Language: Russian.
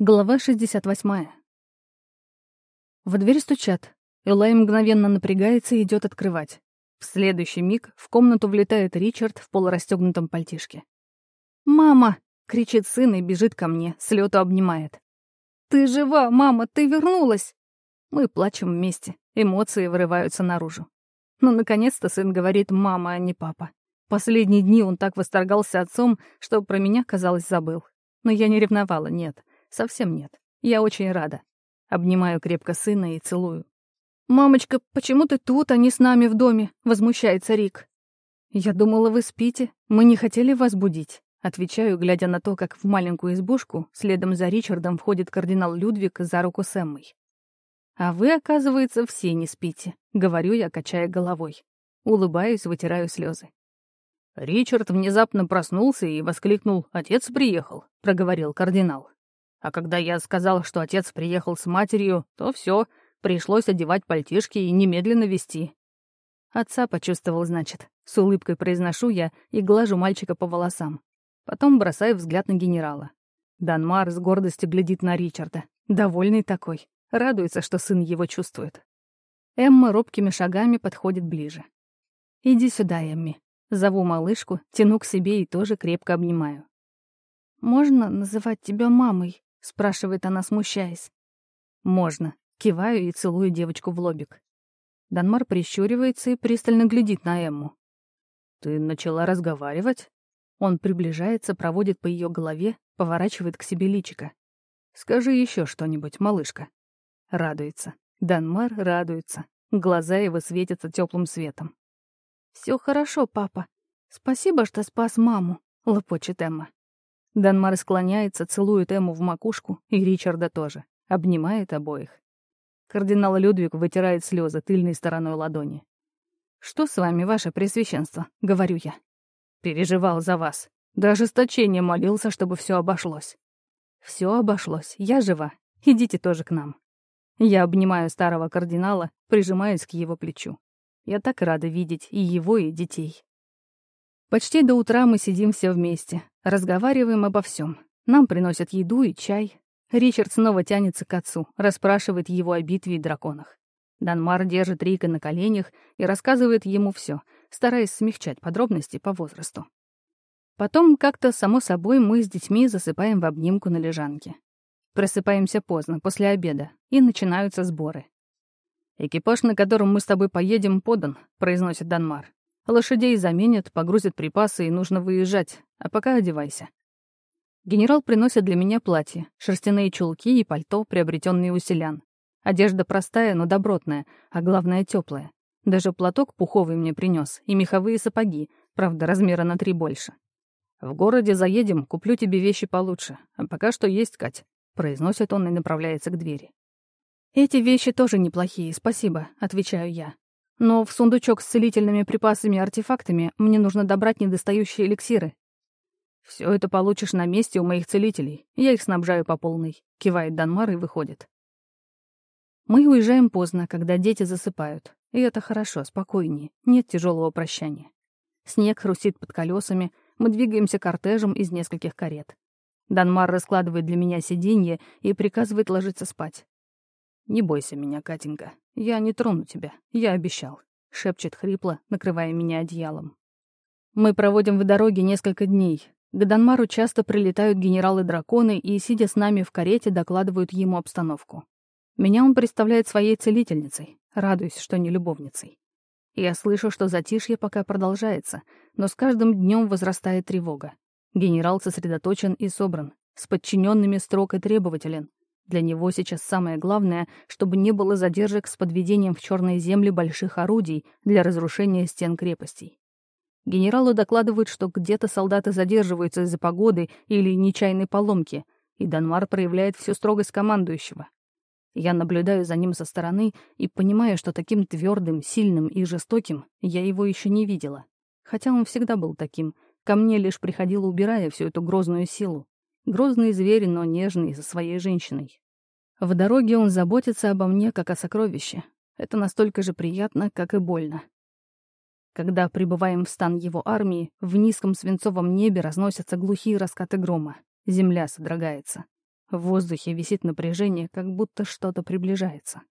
Глава 68. В дверь стучат. Элай мгновенно напрягается и идет открывать. В следующий миг в комнату влетает Ричард в полурастегнутом пальтишке. «Мама!» — кричит сын и бежит ко мне, с лету обнимает. «Ты жива, мама, ты вернулась!» Мы плачем вместе, эмоции вырываются наружу. Но ну, наконец-то сын говорит «мама», а не «папа». Последние дни он так восторгался отцом, что про меня, казалось, забыл. Но я не ревновала, нет. Совсем нет. Я очень рада. Обнимаю крепко сына и целую. «Мамочка, почему ты тут, а не с нами в доме?» — возмущается Рик. «Я думала, вы спите. Мы не хотели вас будить». Отвечаю, глядя на то, как в маленькую избушку следом за Ричардом входит кардинал Людвиг за руку с Эммой. «А вы, оказывается, все не спите», — говорю я, качая головой. Улыбаюсь, вытираю слезы. Ричард внезапно проснулся и воскликнул «Отец приехал», — проговорил кардинал. А когда я сказал, что отец приехал с матерью, то все, пришлось одевать пальтишки и немедленно вести. Отца почувствовал, значит. С улыбкой произношу я и глажу мальчика по волосам. Потом бросаю взгляд на генерала. Данмар с гордостью глядит на Ричарда. Довольный такой. Радуется, что сын его чувствует. Эмма робкими шагами подходит ближе. «Иди сюда, Эмми». Зову малышку, тяну к себе и тоже крепко обнимаю. «Можно называть тебя мамой?» — спрашивает она, смущаясь. «Можно». Киваю и целую девочку в лобик. Данмар прищуривается и пристально глядит на Эмму. «Ты начала разговаривать?» Он приближается, проводит по ее голове, поворачивает к себе личико. «Скажи еще что-нибудь, малышка». Радуется. Данмар радуется. Глаза его светятся теплым светом. Все хорошо, папа. Спасибо, что спас маму», — лопочет Эмма. Данмар склоняется, целует Эму в макушку, и Ричарда тоже. Обнимает обоих. Кардинал Людвиг вытирает слезы тыльной стороной ладони. «Что с вами, ваше пресвященство?» — говорю я. «Переживал за вас. До ожесточения молился, чтобы все обошлось». «Все обошлось. Я жива. Идите тоже к нам». Я обнимаю старого кардинала, прижимаюсь к его плечу. Я так рада видеть и его, и детей. Почти до утра мы сидим все вместе, разговариваем обо всем. Нам приносят еду и чай. Ричард снова тянется к отцу, расспрашивает его о битве и драконах. Данмар держит Рика на коленях и рассказывает ему все, стараясь смягчать подробности по возрасту. Потом как-то, само собой, мы с детьми засыпаем в обнимку на лежанке. Просыпаемся поздно, после обеда, и начинаются сборы. «Экипаж, на котором мы с тобой поедем, подан», — произносит Данмар. Лошадей заменят, погрузят припасы, и нужно выезжать. А пока одевайся. Генерал приносит для меня платье, шерстяные чулки и пальто, приобретенные у селян. Одежда простая, но добротная, а главное — теплая. Даже платок пуховый мне принес и меховые сапоги, правда, размера на три больше. «В городе заедем, куплю тебе вещи получше. А пока что есть, Кать», — произносит он и направляется к двери. «Эти вещи тоже неплохие, спасибо», — отвечаю я. Но в сундучок с целительными припасами и артефактами мне нужно добрать недостающие эликсиры. Все это получишь на месте у моих целителей. Я их снабжаю по полной. Кивает Данмар и выходит. Мы уезжаем поздно, когда дети засыпают. И это хорошо, спокойнее. Нет тяжелого прощания. Снег хрустит под колесами. Мы двигаемся кортежем из нескольких карет. Данмар раскладывает для меня сиденье и приказывает ложиться спать. «Не бойся меня, Катенька. Я не трону тебя. Я обещал», — шепчет хрипло, накрывая меня одеялом. Мы проводим в дороге несколько дней. К Данмару часто прилетают генералы-драконы и, сидя с нами в карете, докладывают ему обстановку. Меня он представляет своей целительницей. Радуюсь, что не любовницей. Я слышу, что затишье пока продолжается, но с каждым днем возрастает тревога. Генерал сосредоточен и собран, с подчиненными строг и требователен, для него сейчас самое главное, чтобы не было задержек с подведением в черные земли больших орудий для разрушения стен крепостей. Генералы докладывают, что где-то солдаты задерживаются из-за погоды или нечаянной поломки, и Данмар проявляет всю строгость командующего. Я наблюдаю за ним со стороны и понимаю, что таким твердым, сильным и жестоким я его еще не видела. Хотя он всегда был таким. Ко мне лишь приходил, убирая всю эту грозную силу. Грозный зверь, но нежный, со своей женщиной. В дороге он заботится обо мне, как о сокровище. Это настолько же приятно, как и больно. Когда прибываем в стан его армии, в низком свинцовом небе разносятся глухие раскаты грома. Земля содрогается. В воздухе висит напряжение, как будто что-то приближается.